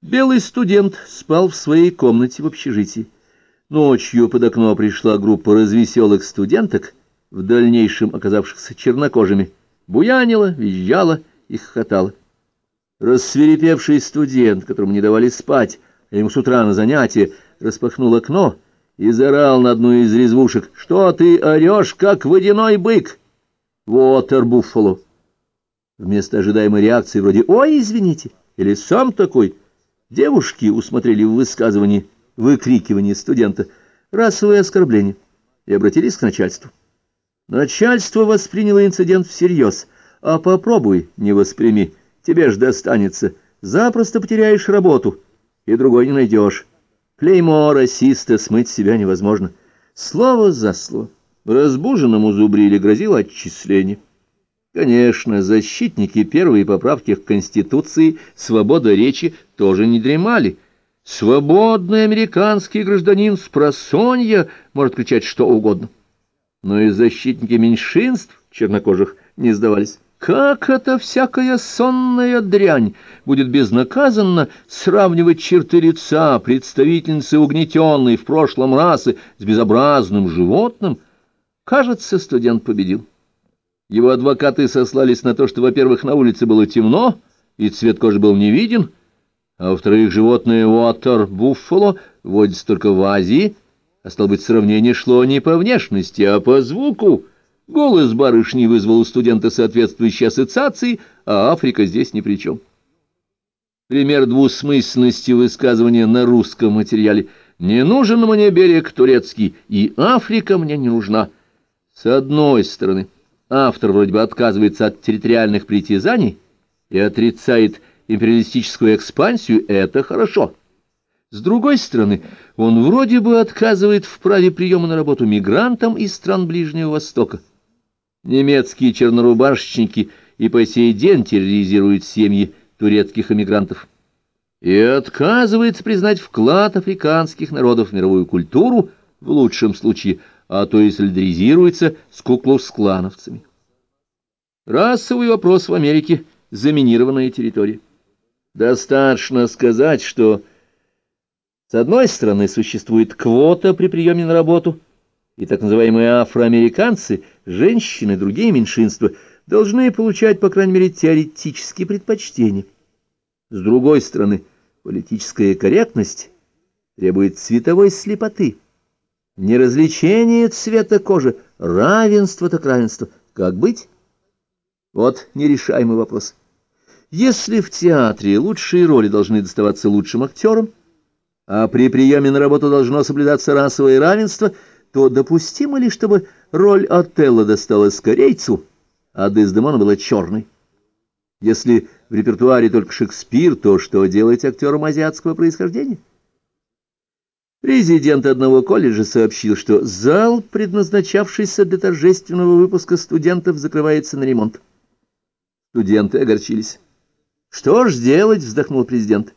Белый студент спал в своей комнате в общежитии. Ночью под окно пришла группа развеселых студенток, в дальнейшем оказавшихся чернокожими, буянила, визжала и хохотала. Рассверепевший студент, которому не давали спать, а ему с утра на занятие, распахнул окно и заорал на одну из резвушек, «Что ты орешь, как водяной бык?» «Вотер Буффало!» Вместо ожидаемой реакции вроде «Ой, извините!» или «Сам такой!» девушки усмотрели в высказывании выкрикивание студента расовое оскорбление и обратились к начальству. Начальство восприняло инцидент всерьез, а попробуй, не восприми, тебе ж достанется, запросто потеряешь работу и другой не найдешь. Клеймо расиста смыть себя невозможно. Слово за слово. Разбуженному зубрили грозило отчисление. Конечно, защитники первой поправки к Конституции «Свобода речи» тоже не дремали. Свободный американский гражданин с просонья может кричать что угодно. Но и защитники меньшинств чернокожих не сдавались. Как эта всякая сонная дрянь будет безнаказанно сравнивать черты лица представительницы угнетенной в прошлом расы с безобразным животным? Кажется, студент победил. Его адвокаты сослались на то, что, во-первых, на улице было темно, и цвет кожи был не виден, а во-вторых, животное Уоттер Буффало водится только в Азии, а стало быть, сравнение шло не по внешности, а по звуку. Голос барышни вызвал у студента соответствующие ассоциации, а Африка здесь ни при чем. Пример двусмысленности высказывания на русском материале. «Не нужен мне берег турецкий, и Африка мне не нужна». С одной стороны автор вроде бы отказывается от территориальных притязаний и отрицает империалистическую экспансию, это хорошо. С другой стороны, он вроде бы отказывает в праве приема на работу мигрантам из стран Ближнего Востока. Немецкие чернорубашечники и по сей день терроризируют семьи турецких эмигрантов. И отказывается признать вклад африканских народов в мировую культуру, в лучшем случае – а то и солидаризируется с куклус-клановцами. Расовый вопрос в Америке – заминированная территория. Достаточно сказать, что с одной стороны существует квота при приеме на работу, и так называемые афроамериканцы, женщины и другие меньшинства должны получать, по крайней мере, теоретические предпочтения. С другой стороны, политическая корректность требует цветовой слепоты – не развлечение цвета кожи, равенство так равенство. Как быть? Вот нерешаемый вопрос. Если в театре лучшие роли должны доставаться лучшим актерам, а при приеме на работу должно соблюдаться расовое равенство, то допустимо ли, чтобы роль Отелло досталась корейцу, а Дездемона была черной? Если в репертуаре только Шекспир, то что делать актерам азиатского происхождения? Президент одного колледжа сообщил, что зал, предназначавшийся для торжественного выпуска студентов, закрывается на ремонт. Студенты огорчились. «Что ж делать?» — вздохнул президент.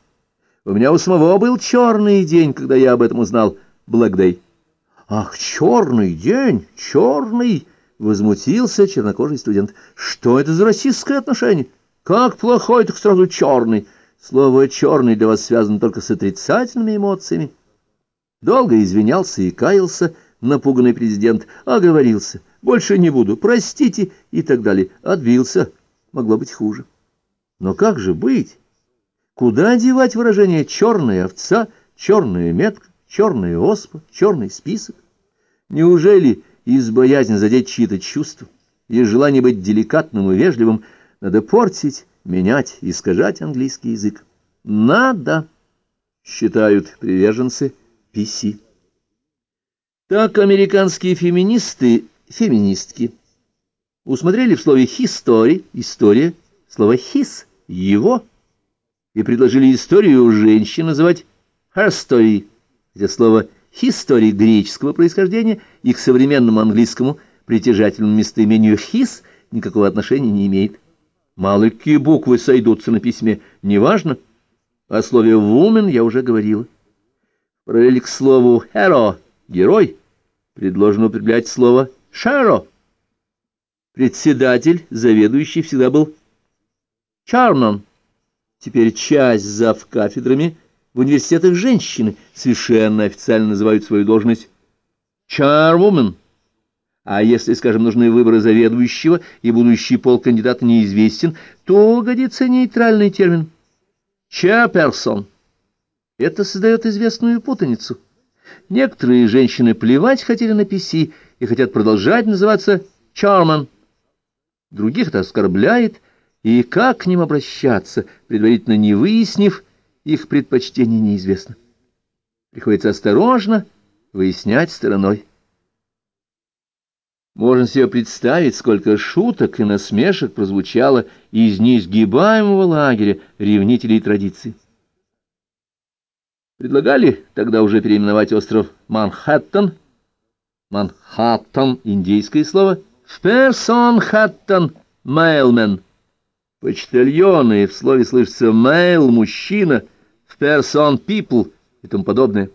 «У меня у самого был черный день, когда я об этом узнал. Блэкдей». «Ах, черный день! Черный!» — возмутился чернокожий студент. «Что это за российское отношение? Как плохой, так сразу черный!» Слово «черный» для вас связано только с отрицательными эмоциями. Долго извинялся и каялся напуганный президент, оговорился, больше не буду, простите и так далее. Отбился, могло быть хуже. Но как же быть? Куда девать выражение «черная овца», «черная метка», «черная оспа», «черный список»? Неужели из боязни задеть чьи-то чувства, из желания быть деликатным и вежливым, надо портить, менять, искажать английский язык? Надо, считают приверженцы Так американские феминисты, феминистки, Усмотрели в слове «history» — история, слово «his» — его, и предложили историю женщин называть «her story», хотя слово «history» греческого происхождения и к современному английскому притяжательному местоимению «his» никакого отношения не имеет. Мало буквы сойдутся на письме, неважно. О слове «woman» я уже говорил. Параллель к слову «hero» — «герой» предложено употреблять слово «shero». Председатель, заведующий, всегда был Чарнон. Теперь часть зав кафедрами в университетах женщины совершенно официально называют свою должность «чарвумен». А если, скажем, нужны выборы заведующего, и будущий пол кандидата неизвестен, то годится нейтральный термин «чаперсон». Это создает известную путаницу. Некоторые женщины плевать хотели на писи и хотят продолжать называться «чарман». Других это оскорбляет, и как к ним обращаться, предварительно не выяснив, их предпочтение неизвестно. Приходится осторожно выяснять стороной. Можно себе представить, сколько шуток и насмешек прозвучало из неизгибаемого лагеря ревнителей традиций. Предлагали тогда уже переименовать остров Манхэттен, Манхаттен — индейское слово, в Персон-Хаттен — Мейлмен. Почтальоны, в слове слышится «мейл» — мужчина, в Персон-Пипл и тому подобное.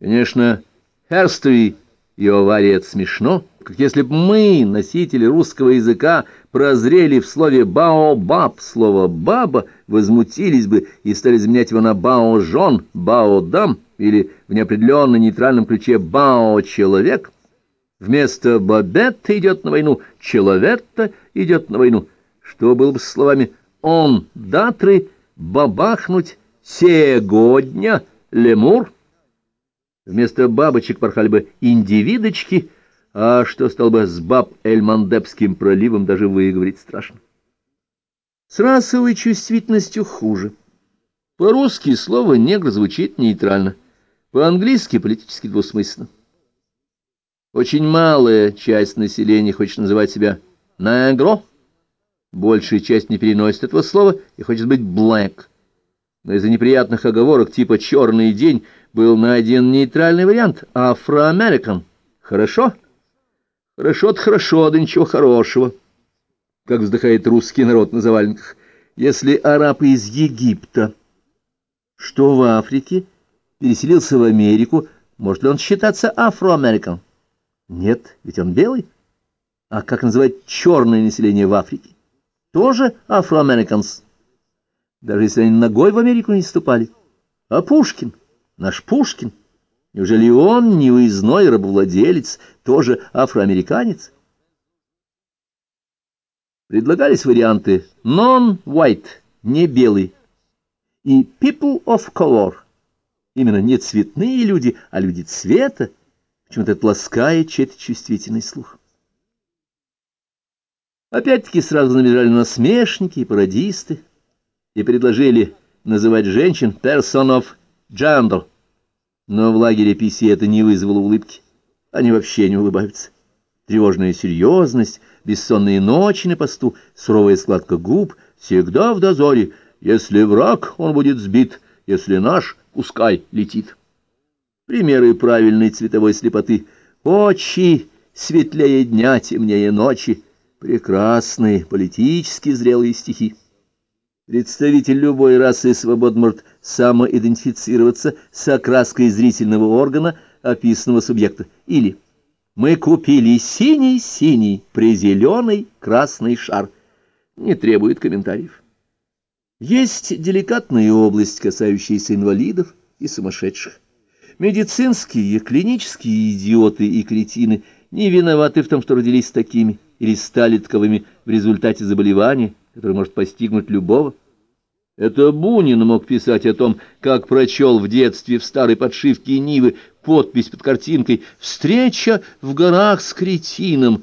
Конечно, Херстуи и авария это смешно, как если бы мы, носители русского языка, прозрели в слове «бао-баб», слово «баба», возмутились бы и стали заменять его на «бао-жон», «бао-дам» или в неопределенно нейтральном ключе «бао-человек». Вместо «бабетта» идет на войну «человетта» идет на войну. Что было бы с словами «он датры», «бабахнуть», «сегодня», «лемур»? Вместо бабочек порхали бы индивидочки, а что стало бы с баб-эльмандепским проливом, даже выговорить страшно. С расовой чувствительностью хуже. По-русски слово «негр» звучит нейтрально, по-английски политически двусмысленно. Очень малая часть населения хочет называть себя «негро», большая часть не переносит этого слова и хочет быть «блэк». Но из-за неприятных оговорок типа «черный день» был найден нейтральный вариант «афроамерикан». Хорошо? Хорошо-то хорошо, да ничего хорошего. Как вздыхает русский народ на заваленках. Если араб из Египта, что в Африке, переселился в Америку, может ли он считаться афроамерикан? Нет, ведь он белый. А как называть черное население в Африке? Тоже афроамериканс. Даже если они ногой в Америку не ступали. А Пушкин? Наш Пушкин, неужели он, невыездной рабовладелец, тоже афроамериканец? Предлагались варианты non-white, не белый, и people of color, именно не цветные люди, а люди цвета, почему-то это ласкает чей-то чувствительный слух. Опять-таки сразу набежали насмешники и пародисты и предложили называть женщин person of gender, но в лагере Писи это не вызвало улыбки. Они вообще не улыбаются. Тревожная серьезность, бессонные ночи на посту, суровая складка губ, всегда в дозоре. Если враг, он будет сбит, если наш, пускай летит. Примеры правильной цветовой слепоты. Очи светлее дня, темнее ночи. Прекрасные, политически зрелые стихи. Представитель любой расы свободно может самоидентифицироваться с окраской зрительного органа описанного субъекта. Или «Мы купили синий-синий, призеленый красный шар». Не требует комментариев. Есть деликатная область, касающаяся инвалидов и сумасшедших. Медицинские, клинические идиоты и кретины не виноваты в том, что родились такими или стали таковыми в результате заболевания, которое может постигнуть любого. Это Бунин мог писать о том, как прочел в детстве в старой подшивке Нивы подпись под картинкой «Встреча в горах с кретином».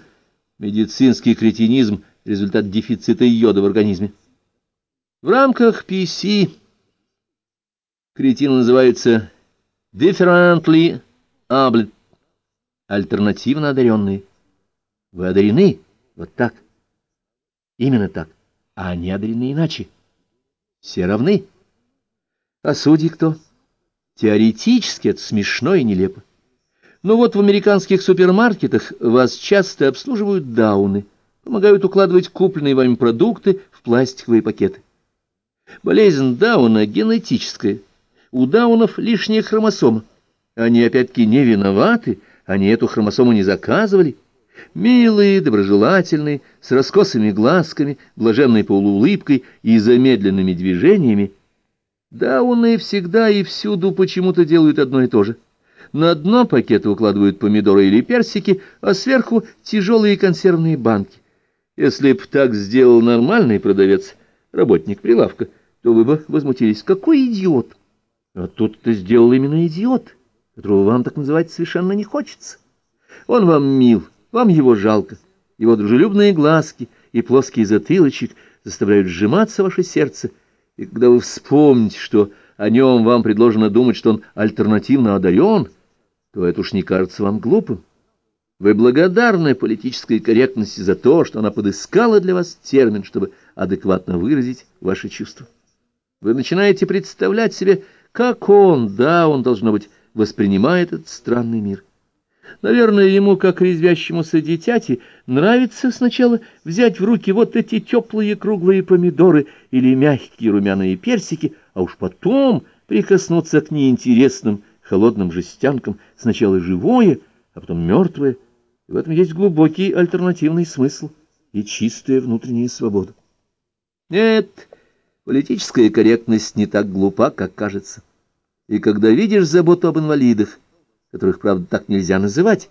Медицинский кретинизм – результат дефицита йода в организме. В рамках PC кретины называются «differently able» – альтернативно одаренные. Вы одарены вот так. Именно так. А они одарены иначе. Все равны. А судьи кто? Теоретически это смешно и нелепо. Но вот в американских супермаркетах вас часто обслуживают дауны, помогают укладывать купленные вами продукты в пластиковые пакеты. Болезнь Дауна генетическая. У Даунов лишняя хромосома. Они опять-таки не виноваты, они эту хромосому не заказывали. Милые, доброжелательные, с раскосыми глазками, блаженной полуулыбкой и замедленными движениями, Дауны всегда и всюду почему-то делают одно и то же. На дно пакета укладывают помидоры или персики, а сверху тяжелые консервные банки. Если б так сделал нормальный продавец, работник прилавка, то вы бы возмутились. Какой идиот! А тут ты сделал именно идиот, которого вам так называть совершенно не хочется. Он вам мил, вам его жалко. Его дружелюбные глазки и плоский затылочек заставляют сжиматься ваше сердце, и когда вы вспомните, что о нем вам предложено думать, что он альтернативно одарен, то это уж не кажется вам глупым. Вы благодарны политической корректности за то, что она подыскала для вас термин, чтобы адекватно выразить ваши чувства. Вы начинаете представлять себе, как он, да, он, должно быть, воспринимает этот странный мир. Наверное, ему, как резвящемуся дитяти, нравится сначала взять в руки вот эти теплые круглые помидоры или мягкие румяные персики, а уж потом прикоснуться к неинтересным холодным жестянкам, сначала живое, а потом мертвое. В этом есть глубокий альтернативный смысл и чистая внутренняя свобода. Нет, политическая корректность не так глупа, как кажется. И когда видишь заботу об инвалидах, которых, правда, так нельзя называть,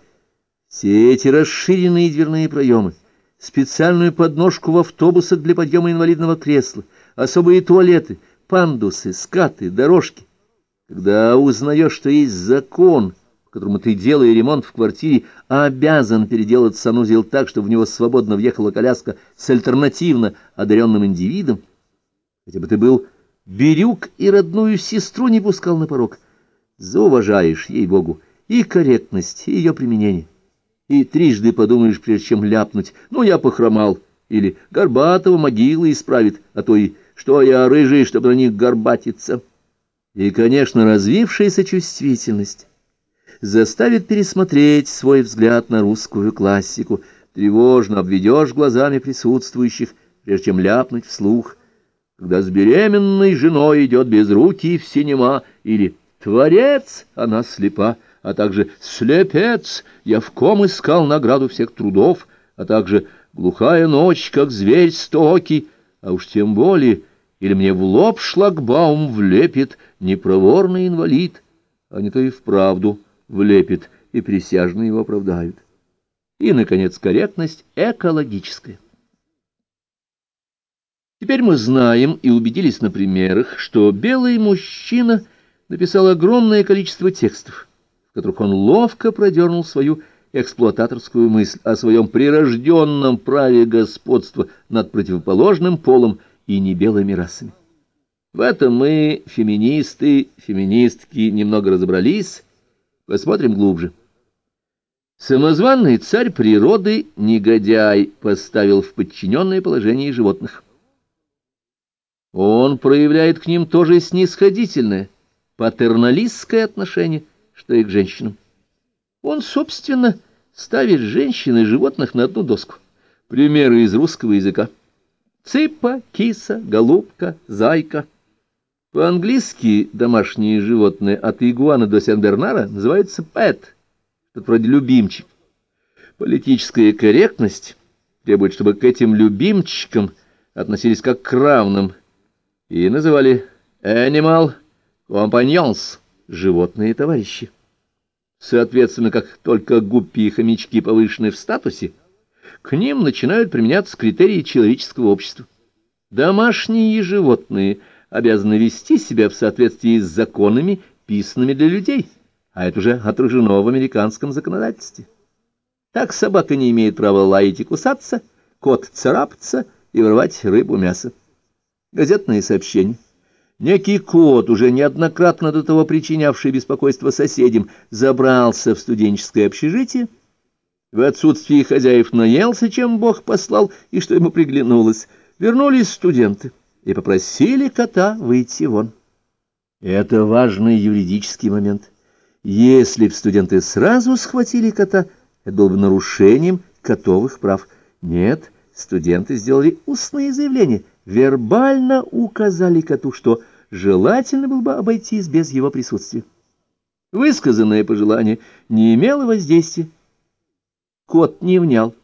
все эти расширенные дверные проемы, специальную подножку в автобусах для подъема инвалидного кресла, особые туалеты, пандусы, скаты, дорожки. Когда узнаешь, что есть закон, по которому ты, делая ремонт в квартире, обязан переделать санузел так, чтобы в него свободно въехала коляска с альтернативно одаренным индивидом, хотя бы ты был берюк и родную сестру не пускал на порог, зауважаешь, ей-богу, и корректность, и ее применение. И трижды подумаешь, прежде чем ляпнуть, ну, я похромал, или Горбатого могила исправит, а то и что я рыжий, чтобы на них горбатиться. И, конечно, развившаяся чувствительность заставит пересмотреть свой взгляд на русскую классику, тревожно обведешь глазами присутствующих, прежде чем ляпнуть вслух, когда с беременной женой идет без руки в синема, или «Творец, она слепа», а также «Слепец, я в ком искал награду всех трудов», а также «Глухая ночь, как зверь стоки», а уж тем более «Или мне в лоб шлагбаум влепит непроворный инвалид», а не то и вправду влепит, и присяжные его оправдают. И, наконец, корректность экологическая. Теперь мы знаем и убедились на примерах, что белый мужчина написал огромное количество текстов, в которых он ловко продернул свою эксплуататорскую мысль о своем прирожденном праве господства над противоположным полом и небелыми расами. В этом мы, феминисты, феминистки, немного разобрались, посмотрим глубже. Самозванный царь природы, негодяй, поставил в подчиненное положение животных. Он проявляет к ним тоже снисходительное, патерналистское отношение, что и к женщинам. Он, собственно, ставит женщин и животных на одну доску. Примеры из русского языка. Цыпа, киса, голубка, зайка. По-английски домашние животные от игуана до сен-бернара называются pet, что вроде любимчик. Политическая корректность требует, чтобы к этим любимчикам относились как к равным, и называли animal companions, животные товарищи. Соответственно, как только гуппи и хомячки повышены в статусе, к ним начинают применяться критерии человеческого общества. Домашние животные обязаны вести себя в соответствии с законами, писанными для людей, а это уже отражено в американском законодательстве. Так собака не имеет права лаять и кусаться, кот царапаться и вырвать рыбу мясо. Газетные сообщения. Некий кот, уже неоднократно до того причинявший беспокойство соседям, забрался в студенческое общежитие В отсутствие хозяев наелся, чем Бог послал, и что ему приглянулось. Вернулись студенты и попросили кота выйти вон. Это важный юридический момент. Если б студенты сразу схватили кота, это было бы нарушением котовых прав. Нет, студенты сделали устное заявление, вербально указали коту, что желательно было бы обойтись без его присутствия. Высказанное пожелание не имело воздействия. Кот не внял.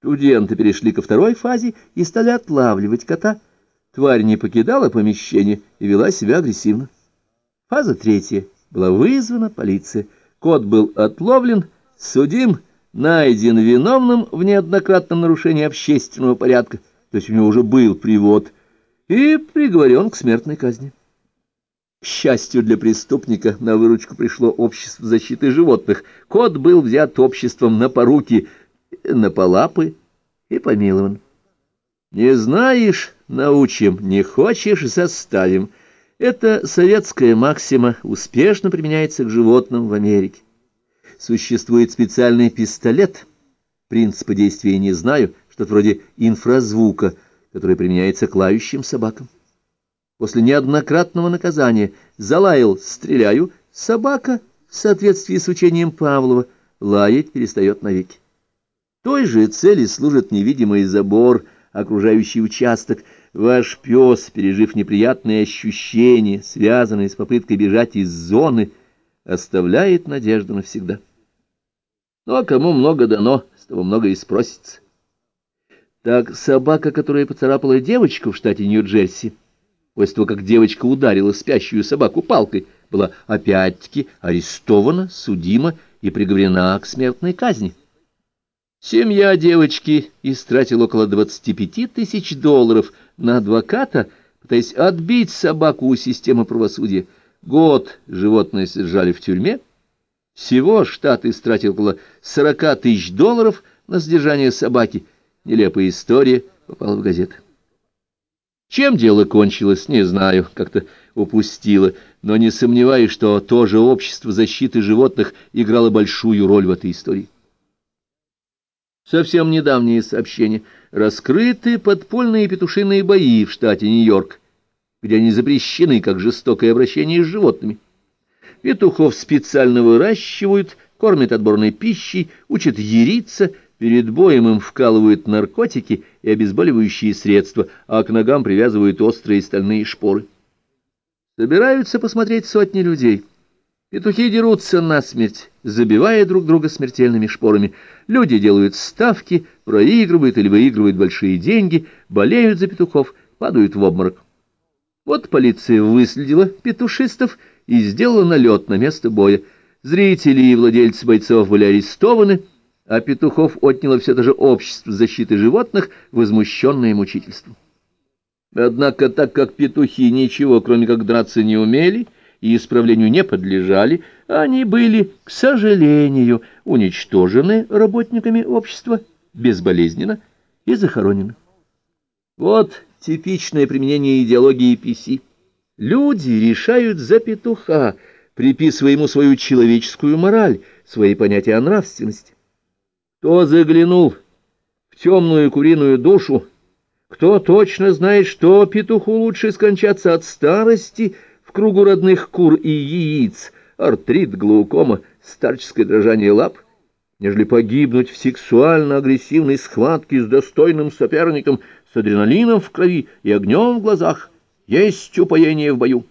Студенты перешли ко второй фазе и стали отлавливать кота. Тварь не покидала помещение и вела себя агрессивно. Фаза третья. Была вызвана полиция. Кот был отловлен, судим, найден виновным в неоднократном нарушении общественного порядка, то есть у него уже был привод, и приговорен к смертной казни. К счастью для преступника, на выручку пришло общество защиты животных. Кот был взят обществом на поруки, на полапы и помилован. Не знаешь — научим, не хочешь — заставим. Эта советская максима успешно применяется к животным в Америке. Существует специальный пистолет, принципа действия не знаю, что-то вроде инфразвука, который применяется к лающим собакам. После неоднократного наказания залаял «стреляю», собака, в соответствии с учением Павлова, лаять перестает навеки. Той же цели служит невидимый забор, окружающий участок. Ваш пес, пережив неприятные ощущения, связанные с попыткой бежать из зоны, оставляет надежду навсегда. Ну, а кому много дано, с того много и спросится. Так собака, которая поцарапала девочку в штате Нью-Джерси, после того, как девочка ударила спящую собаку палкой, была опять-таки арестована, судима и приговорена к смертной казни. Семья девочки истратила около 25 тысяч долларов на адвоката, пытаясь отбить собаку у системы правосудия. Год животное содержали в тюрьме. Всего штат истратил около 40 тысяч долларов на содержание собаки. Нелепая история попала в газеты. Чем дело кончилось, не знаю, как-то упустила, но не сомневаюсь, что тоже общество защиты животных играло большую роль в этой истории. Совсем недавние сообщения. Раскрыты подпольные петушиные бои в штате Нью-Йорк, где они запрещены как жестокое обращение с животными. Петухов специально выращивают, кормят отборной пищей, учат ериться, Перед боем им вкалывают наркотики и обезболивающие средства, а к ногам привязывают острые стальные шпоры. Собираются посмотреть сотни людей. Петухи дерутся насмерть, забивая друг друга смертельными шпорами. Люди делают ставки, проигрывают или выигрывают большие деньги, болеют за петухов, падают в обморок. Вот полиция выследила петушистов и сделала налет на место боя. Зрители и владельцы бойцов были арестованы, а Петухов отняло все даже общество защиты животных, возмущенное мучительством. Однако, так как петухи ничего, кроме как драться, не умели и исправлению не подлежали, они были, к сожалению, уничтожены работниками общества безболезненно и захоронены. Вот типичное применение идеологии PC. Люди решают за петуха, приписывая ему свою человеческую мораль, свои понятия о нравственности. Кто заглянул в темную куриную душу, кто точно знает, что петуху лучше скончаться от старости в кругу родных кур и яиц, артрит, глаукома, старческое дрожание лап, нежели погибнуть в сексуально-агрессивной схватке с достойным соперником, с адреналином в крови и огнем в глазах, есть упоение в бою.